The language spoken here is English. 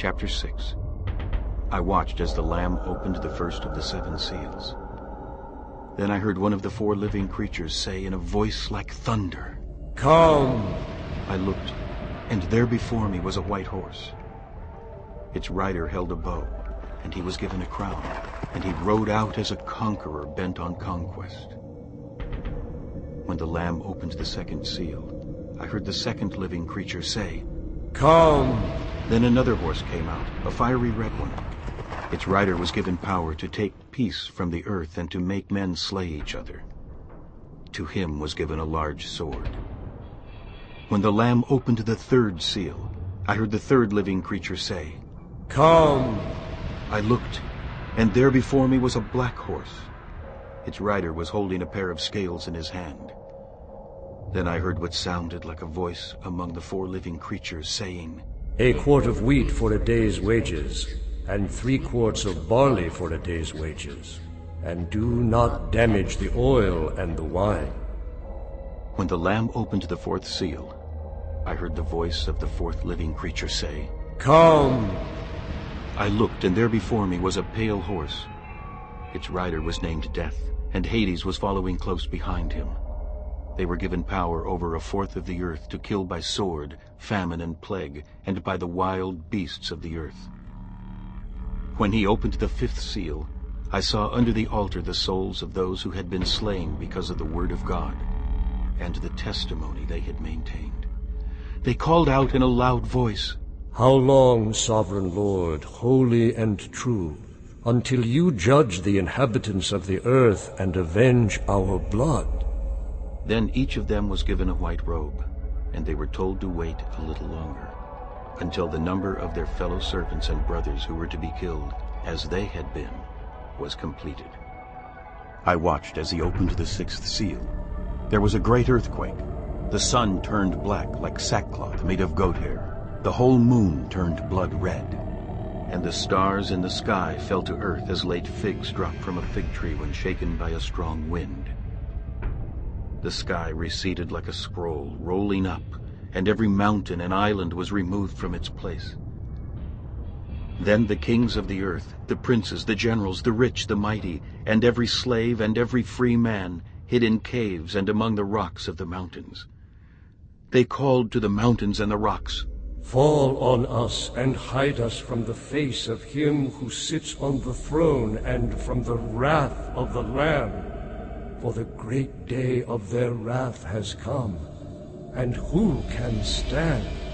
Chapter 6 I watched as the Lamb opened the first of the seven seals. Then I heard one of the four living creatures say in a voice like thunder, Come! I looked, and there before me was a white horse. Its rider held a bow, and he was given a crown, and he rode out as a conqueror bent on conquest. When the Lamb opened the second seal, I heard the second living creature say, Come! Then another horse came out, a fiery red one. Its rider was given power to take peace from the earth and to make men slay each other. To him was given a large sword. When the Lamb opened the third seal, I heard the third living creature say, Come! I looked, and there before me was a black horse. Its rider was holding a pair of scales in his hand. Then I heard what sounded like a voice among the four living creatures saying, A quart of wheat for a day's wages, and three quarts of barley for a day's wages. And do not damage the oil and the wine. When the Lamb opened the fourth seal, I heard the voice of the fourth living creature say, Come! I looked, and there before me was a pale horse. Its rider was named Death, and Hades was following close behind him. They were given power over a fourth of the earth to kill by sword, famine, and plague, and by the wild beasts of the earth. When he opened the fifth seal, I saw under the altar the souls of those who had been slain because of the word of God and the testimony they had maintained. They called out in a loud voice, How long, sovereign Lord, holy and true, until you judge the inhabitants of the earth and avenge our blood? Then each of them was given a white robe, and they were told to wait a little longer, until the number of their fellow servants and brothers who were to be killed, as they had been, was completed. I watched as he opened the sixth seal. There was a great earthquake. The sun turned black like sackcloth made of goat hair. The whole moon turned blood red. And the stars in the sky fell to earth as late figs drop from a fig tree when shaken by a strong wind. The sky receded like a scroll, rolling up, and every mountain and island was removed from its place. Then the kings of the earth, the princes, the generals, the rich, the mighty, and every slave and every free man hid in caves and among the rocks of the mountains. They called to the mountains and the rocks, Fall on us and hide us from the face of him who sits on the throne and from the wrath of the Lamb. For the great day of their wrath has come, and who can stand?